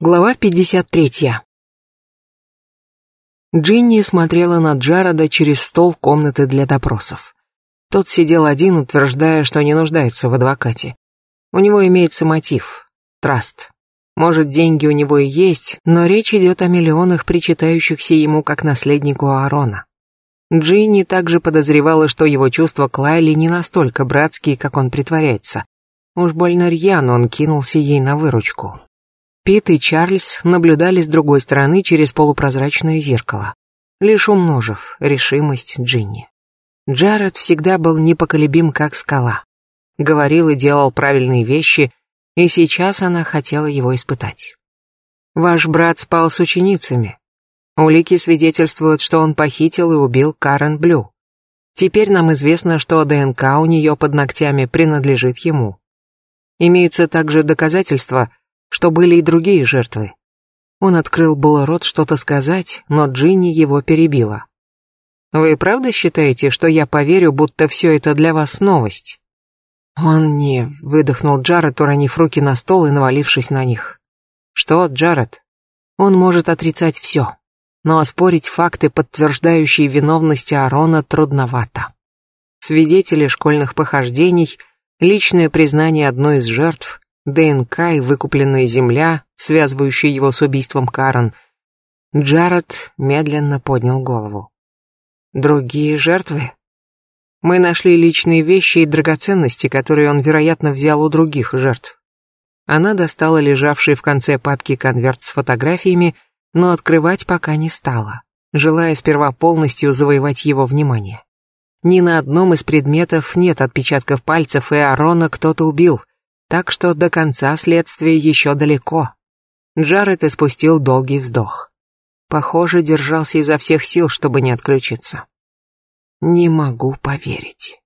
Глава 53. Джинни смотрела на Джарода через стол комнаты для допросов. Тот сидел один, утверждая, что не нуждается в адвокате. У него имеется мотив — траст. Может, деньги у него и есть, но речь идет о миллионах, причитающихся ему как наследнику Аарона. Джинни также подозревала, что его чувства к Лайли не настолько братские, как он притворяется. Уж больно рьяно он кинулся ей на выручку. Пит и Чарльз наблюдали с другой стороны через полупрозрачное зеркало, лишь умножив решимость Джинни. Джаред всегда был непоколебим, как скала. Говорил и делал правильные вещи, и сейчас она хотела его испытать. «Ваш брат спал с ученицами. Улики свидетельствуют, что он похитил и убил Карен Блю. Теперь нам известно, что ДНК у нее под ногтями принадлежит ему. Имеются также доказательства, что были и другие жертвы. Он открыл было рот что-то сказать, но Джинни его перебила. «Вы правда считаете, что я поверю, будто все это для вас новость?» «Он не...» — выдохнул Джаред, уронив руки на стол и навалившись на них. «Что, Джаред? Он может отрицать все, но оспорить факты, подтверждающие виновность Аарона, трудновато. Свидетели школьных похождений, личное признание одной из жертв, ДНК и выкупленная земля, связывающая его с убийством Карен. Джаред медленно поднял голову. Другие жертвы? Мы нашли личные вещи и драгоценности, которые он, вероятно, взял у других жертв. Она достала лежавший в конце папки конверт с фотографиями, но открывать пока не стала, желая сперва полностью завоевать его внимание. Ни на одном из предметов нет отпечатков пальцев, и Арона кто-то убил — так что до конца следствия еще далеко. Джаред испустил долгий вздох. Похоже, держался изо всех сил, чтобы не отключиться. Не могу поверить.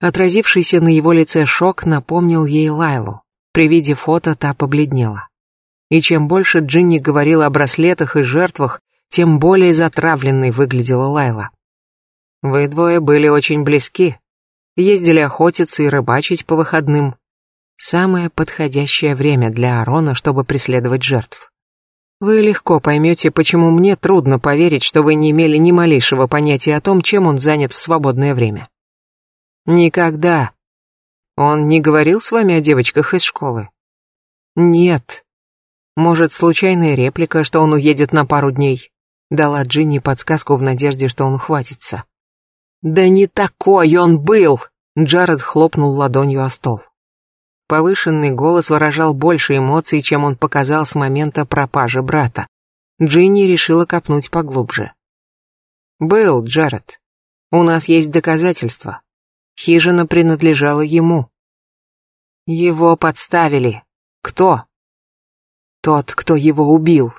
Отразившийся на его лице шок напомнил ей Лайлу. При виде фото та побледнела. И чем больше Джинни говорила о браслетах и жертвах, тем более затравленной выглядела Лайла. Вы двое были очень близки. Ездили охотиться и рыбачить по выходным. Самое подходящее время для Арона, чтобы преследовать жертв. Вы легко поймете, почему мне трудно поверить, что вы не имели ни малейшего понятия о том, чем он занят в свободное время. Никогда. Он не говорил с вами о девочках из школы? Нет. Может, случайная реплика, что он уедет на пару дней? Дала Джинни подсказку в надежде, что он ухватится. Да не такой он был! Джаред хлопнул ладонью о стол. Повышенный голос выражал больше эмоций, чем он показал с момента пропажи брата. Джинни решила копнуть поглубже. «Был, Джаред. У нас есть доказательства. Хижина принадлежала ему. Его подставили. Кто? Тот, кто его убил».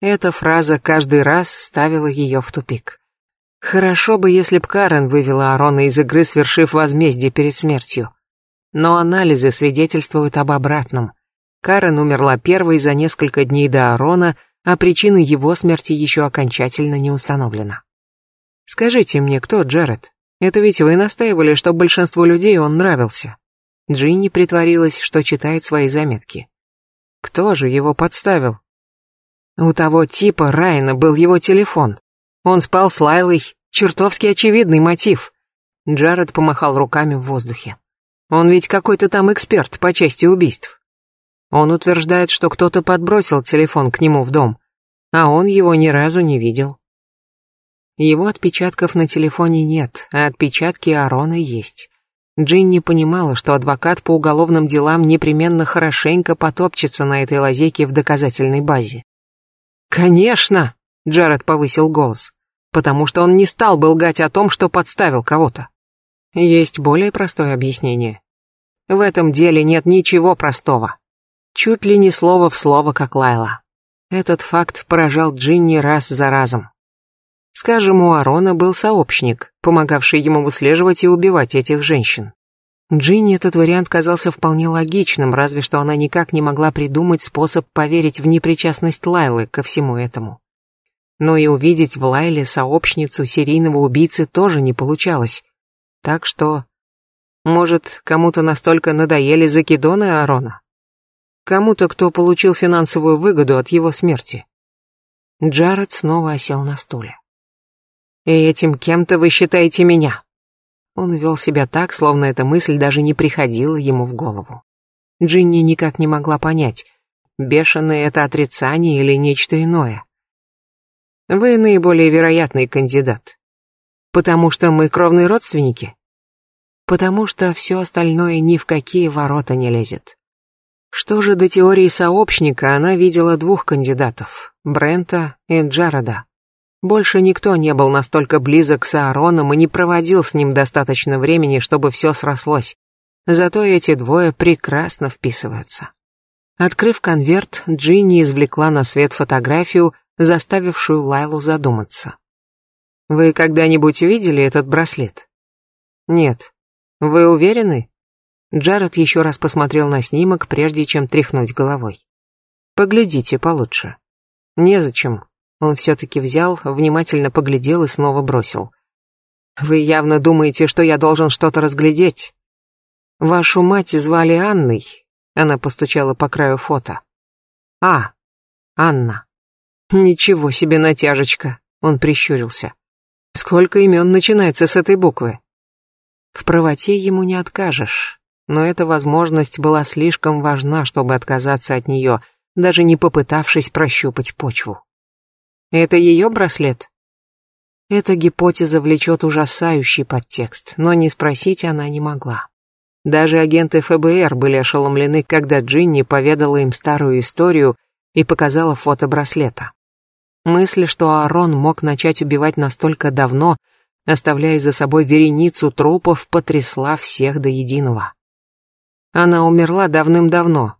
Эта фраза каждый раз ставила ее в тупик. Хорошо бы, если б Карен вывела Арона из игры, свершив возмездие перед смертью. Но анализы свидетельствуют об обратном. Карен умерла первой за несколько дней до Арона, а причина его смерти еще окончательно не установлена. Скажите мне, кто Джаред? Это ведь вы настаивали, что большинству людей он нравился. Джинни притворилась, что читает свои заметки. Кто же его подставил? У того типа Райана был его телефон. Он спал с Лайлой, чертовски очевидный мотив. Джаред помахал руками в воздухе. Он ведь какой-то там эксперт по части убийств. Он утверждает, что кто-то подбросил телефон к нему в дом, а он его ни разу не видел. Его отпечатков на телефоне нет, а отпечатки Арона есть. Джинни понимала, что адвокат по уголовным делам непременно хорошенько потопчется на этой лазейке в доказательной базе. «Конечно!» — Джаред повысил голос. «Потому что он не стал бы лгать о том, что подставил кого-то. Есть более простое объяснение. В этом деле нет ничего простого. Чуть ли не слово в слово, как Лайла. Этот факт поражал Джинни раз за разом. Скажем, у Арона был сообщник, помогавший ему выслеживать и убивать этих женщин. Джинни этот вариант казался вполне логичным, разве что она никак не могла придумать способ поверить в непричастность Лайлы ко всему этому. Но и увидеть в Лайле сообщницу серийного убийцы тоже не получалось, так что... Может, кому-то настолько надоели закидоны Арона? Кому-то, кто получил финансовую выгоду от его смерти. Джаред снова осел на стуле. «И этим кем-то вы считаете меня?» Он вел себя так, словно эта мысль даже не приходила ему в голову. Джинни никак не могла понять, бешеное это отрицание или нечто иное. Вы наиболее вероятный кандидат. Потому что мы кровные родственники? Потому что все остальное ни в какие ворота не лезет. Что же до теории сообщника, она видела двух кандидатов, Брента и Джареда. Больше никто не был настолько близок с Аароном и не проводил с ним достаточно времени, чтобы все срослось. Зато эти двое прекрасно вписываются. Открыв конверт, Джинни извлекла на свет фотографию, заставившую Лайлу задуматься. «Вы когда-нибудь видели этот браслет?» «Нет. Вы уверены?» Джаред еще раз посмотрел на снимок, прежде чем тряхнуть головой. «Поглядите получше». «Незачем. Он все-таки взял, внимательно поглядел и снова бросил. «Вы явно думаете, что я должен что-то разглядеть. Вашу мать звали Анной?» Она постучала по краю фото. «А, Анна». «Ничего себе натяжечка», он прищурился. «Сколько имен начинается с этой буквы?» В правоте ему не откажешь, но эта возможность была слишком важна, чтобы отказаться от нее, даже не попытавшись прощупать почву. Это ее браслет? Эта гипотеза влечет ужасающий подтекст, но не спросить она не могла. Даже агенты ФБР были ошеломлены, когда Джинни поведала им старую историю и показала фото браслета. Мысль, что Аарон мог начать убивать настолько давно, оставляя за собой вереницу трупов, потрясла всех до единого. Она умерла давным-давно.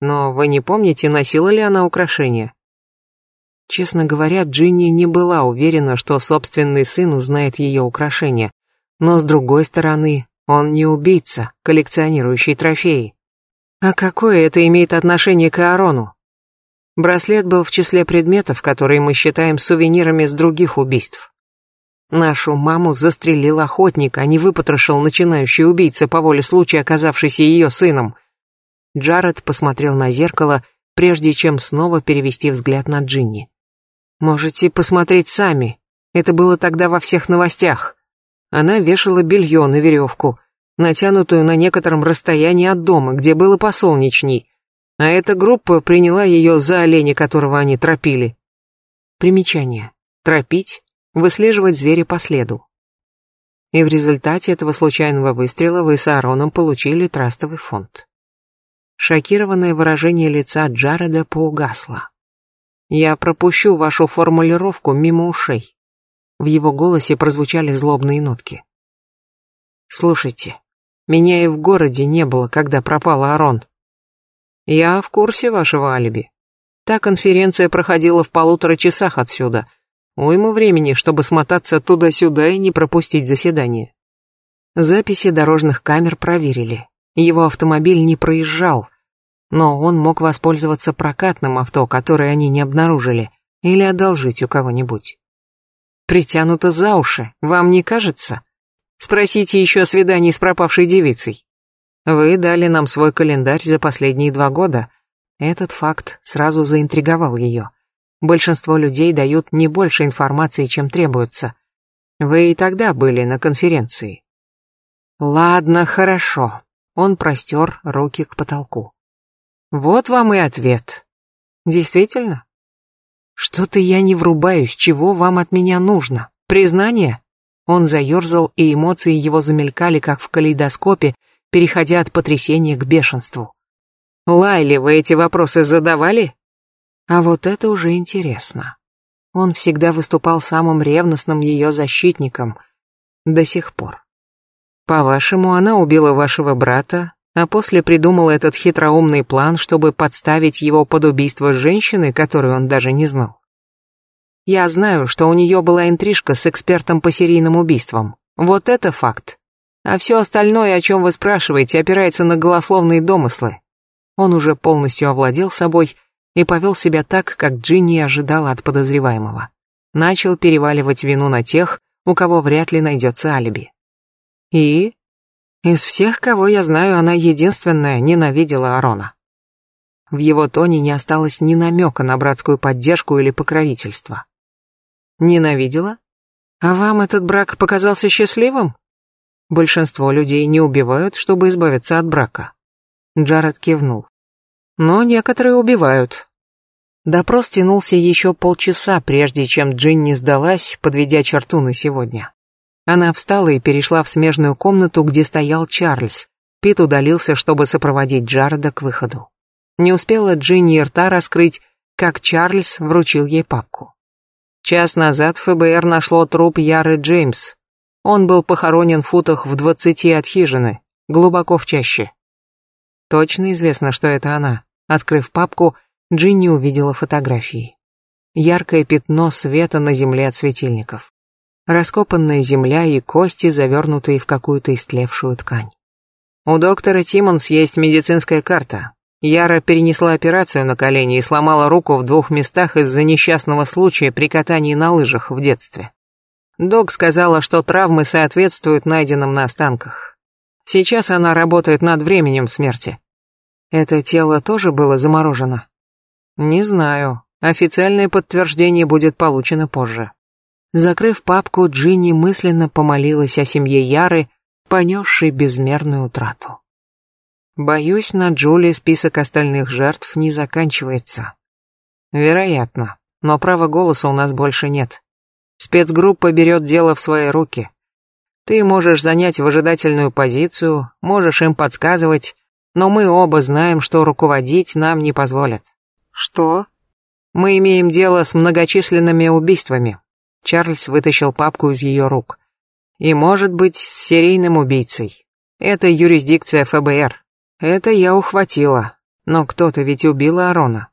Но вы не помните, носила ли она украшения? Честно говоря, Джинни не была уверена, что собственный сын узнает ее украшения. Но с другой стороны, он не убийца, коллекционирующий трофеи. А какое это имеет отношение к Аарону? Браслет был в числе предметов, которые мы считаем сувенирами с других убийств. Нашу маму застрелил охотник, а не выпотрошил начинающий убийца по воле случая, оказавшийся ее сыном. Джаред посмотрел на зеркало, прежде чем снова перевести взгляд на Джинни. Можете посмотреть сами. Это было тогда во всех новостях. Она вешала белье на веревку, натянутую на некотором расстоянии от дома, где было посолнечней, а эта группа приняла ее за оленя, которого они тропили. Примечание. Тропить, выслеживать зверя по следу. И в результате этого случайного выстрела вы с Аароном получили трастовый фонд. Шокированное выражение лица Джареда поугасло. Я пропущу вашу формулировку мимо ушей. В его голосе прозвучали злобные нотки. Слушайте, меня и в городе не было, когда пропал Арон. Я в курсе вашего алиби. Та конференция проходила в полутора часах отсюда. Уйму времени, чтобы смотаться туда-сюда и не пропустить заседание. Записи дорожных камер проверили. Его автомобиль не проезжал, но он мог воспользоваться прокатным авто, которое они не обнаружили, или одолжить у кого-нибудь. Притянуто за уши, вам не кажется? Спросите еще о свидании с пропавшей девицей. Вы дали нам свой календарь за последние два года. Этот факт сразу заинтриговал ее. Большинство людей дают не больше информации, чем требуется. Вы и тогда были на конференции. Ладно, хорошо. Он простер руки к потолку. Вот вам и ответ. Действительно? Что-то я не врубаюсь, чего вам от меня нужно? Признание? Он заерзал, и эмоции его замелькали, как в калейдоскопе, переходя от потрясения к бешенству. Лайли, вы эти вопросы задавали? А вот это уже интересно. Он всегда выступал самым ревностным ее защитником. До сих пор. По-вашему, она убила вашего брата, а после придумал этот хитроумный план, чтобы подставить его под убийство женщины, которую он даже не знал. Я знаю, что у нее была интрижка с экспертом по серийным убийствам. Вот это факт. А все остальное, о чем вы спрашиваете, опирается на голословные домыслы. Он уже полностью овладел собой и повел себя так, как Джинни ожидала от подозреваемого. Начал переваливать вину на тех, у кого вряд ли найдется алиби. И из всех, кого я знаю, она единственная ненавидела Арона. В его тоне не осталось ни намека на братскую поддержку или покровительство. Ненавидела? А вам этот брак показался счастливым? Большинство людей не убивают, чтобы избавиться от брака. Джаред кивнул. Но некоторые убивают. Допрос тянулся еще полчаса, прежде чем Джинни сдалась, подведя черту на сегодня. Она встала и перешла в смежную комнату, где стоял Чарльз. Пит удалился, чтобы сопроводить Джареда к выходу. Не успела Джинни рта раскрыть, как Чарльз вручил ей папку. Час назад ФБР нашло труп Яры Джеймс, он был похоронен в футах в двадцати от хижины, глубоко в чаще. Точно известно, что это она. Открыв папку, Джинни увидела фотографии. Яркое пятно света на земле от светильников. Раскопанная земля и кости, завернутые в какую-то истлевшую ткань. У доктора Тиммонс есть медицинская карта. Яра перенесла операцию на колени и сломала руку в двух местах из-за несчастного случая при катании на лыжах в детстве. Док сказала, что травмы соответствуют найденным на останках. Сейчас она работает над временем смерти. Это тело тоже было заморожено? Не знаю. Официальное подтверждение будет получено позже. Закрыв папку, Джинни мысленно помолилась о семье Яры, понесшей безмерную утрату. Боюсь, на Джули список остальных жертв не заканчивается. Вероятно, но права голоса у нас больше нет. Спецгруппа берет дело в свои руки. Ты можешь занять выжидательную позицию, можешь им подсказывать, но мы оба знаем, что руководить нам не позволят. Что? Мы имеем дело с многочисленными убийствами. Чарльз вытащил папку из ее рук. И, может быть, с серийным убийцей. Это юрисдикция ФБР. Это я ухватила. Но кто-то ведь убил Арона.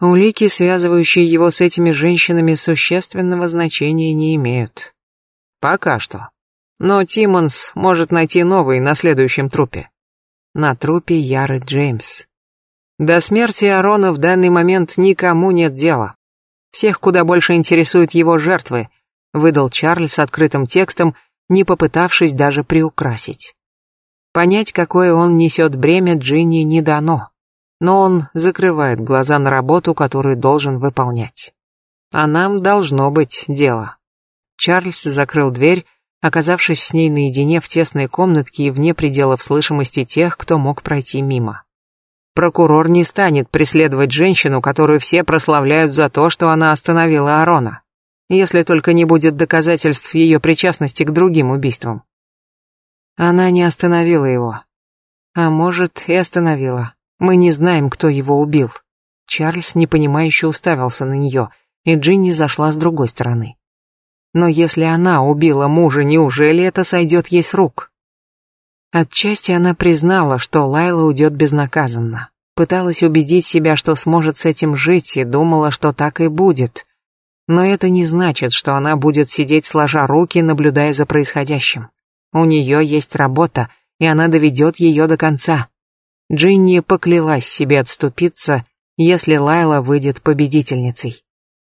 Улики, связывающие его с этими женщинами, существенного значения не имеют. Пока что. Но Тиммонс может найти новый на следующем трупе. На трупе Яры Джеймс. До смерти Арона в данный момент никому нет дела. Всех куда больше интересуют его жертвы, выдал Чарльз открытым текстом, не попытавшись даже приукрасить. Понять, какое он несет бремя, Джинни не дано но он закрывает глаза на работу, которую должен выполнять. А нам должно быть дело. Чарльз закрыл дверь, оказавшись с ней наедине в тесной комнатке и вне пределов слышимости тех, кто мог пройти мимо. Прокурор не станет преследовать женщину, которую все прославляют за то, что она остановила Арона, если только не будет доказательств ее причастности к другим убийствам. Она не остановила его. А может, и остановила. Мы не знаем, кто его убил. Чарльз непонимающе уставился на нее, и Джинни зашла с другой стороны. Но если она убила мужа, неужели это сойдет ей с рук? Отчасти она признала, что Лайла уйдет безнаказанно. Пыталась убедить себя, что сможет с этим жить, и думала, что так и будет. Но это не значит, что она будет сидеть сложа руки, наблюдая за происходящим. У нее есть работа, и она доведет ее до конца. Джинни поклялась себе отступиться, если Лайла выйдет победительницей.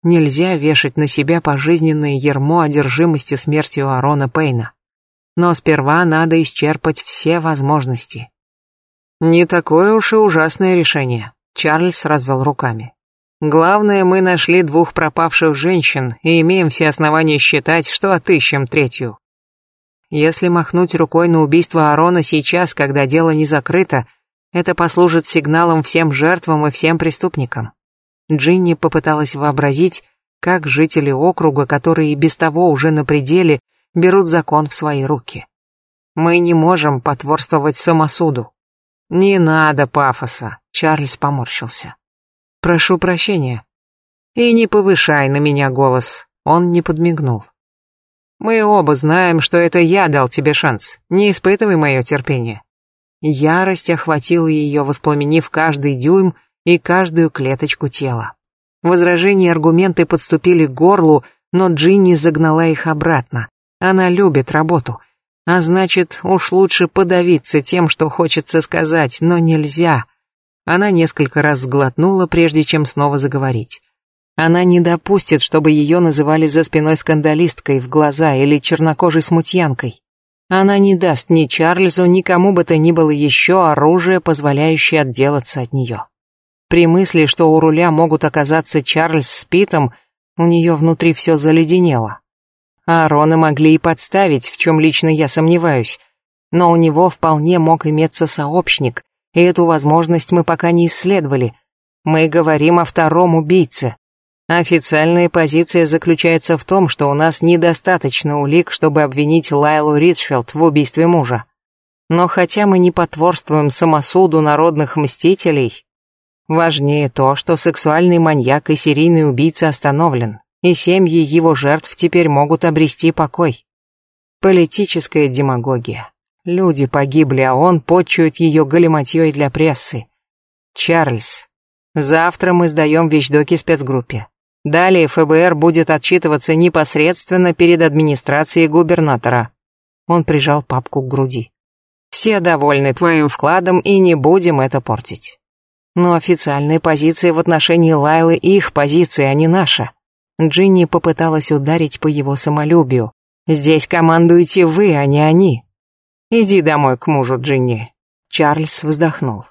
Нельзя вешать на себя пожизненное ярмо одержимости смертью Арона Пейна. Но сперва надо исчерпать все возможности. Не такое уж и ужасное решение, Чарльз развел руками. Главное, мы нашли двух пропавших женщин и имеем все основания считать, что отыщем третью. Если махнуть рукой на убийство Арона сейчас, когда дело не закрыто, это послужит сигналом всем жертвам и всем преступникам. Джинни попыталась вообразить, как жители округа, которые и без того уже на пределе, берут закон в свои руки. Мы не можем потворствовать самосуду. Не надо пафоса, Чарльз поморщился. Прошу прощения. И не повышай на меня голос, он не подмигнул. Мы оба знаем, что это я дал тебе шанс. Не испытывай мое терпение. Ярость охватила ее, воспламенив каждый дюйм и каждую клеточку тела. Возражения и аргументы подступили к горлу, но Джинни загнала их обратно. Она любит работу. А значит, уж лучше подавиться тем, что хочется сказать, но нельзя. Она несколько раз сглотнула, прежде чем снова заговорить. Она не допустит, чтобы ее называли за спиной скандалисткой в глаза или чернокожей смутьянкой. Она не даст ни Чарльзу, ни кому бы то ни было еще оружие, позволяющее отделаться от нее. При мысли, что у руля могут оказаться Чарльз с Питом, у нее внутри все заледенело. А Рона могли и подставить, в чем лично я сомневаюсь. Но у него вполне мог иметься сообщник, и эту возможность мы пока не исследовали. Мы говорим о втором убийце. Официальная позиция заключается в том, что у нас недостаточно улик, чтобы обвинить Лайлу Ричфилд в убийстве мужа. Но хотя мы не потворствуем самосуду народных мстителей, важнее то, что сексуальный маньяк и серийный убийца остановлен, и семьи его жертв теперь могут обрести покой. Политическая демагогия. Люди погибли, а он почует ее галиматьей для прессы. Чарльз, завтра мы сдаем вещдоки спецгруппе. Далее ФБР будет отчитываться непосредственно перед администрацией губернатора. Он прижал папку к груди. Все довольны твоим вкладом и не будем это портить. Но официальная позиция в отношении Лайлы их позиция, а не наша. Джинни попыталась ударить по его самолюбию. Здесь командуете вы, а не они. Иди домой к мужу, Джинни. Чарльз вздохнул.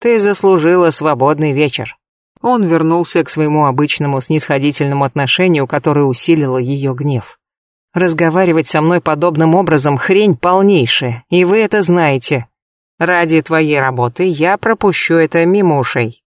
Ты заслужила свободный вечер. Он вернулся к своему обычному снисходительному отношению, которое усилило ее гнев. Разговаривать со мной подобным образом хрень полнейшая, и вы это знаете. Ради твоей работы я пропущу это мимо ушей.